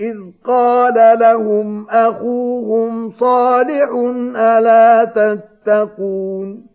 إِذْ قَالَ لَهُمْ أَخُوهُمْ صَالِحٌ أَلَا تَتَّقُونَ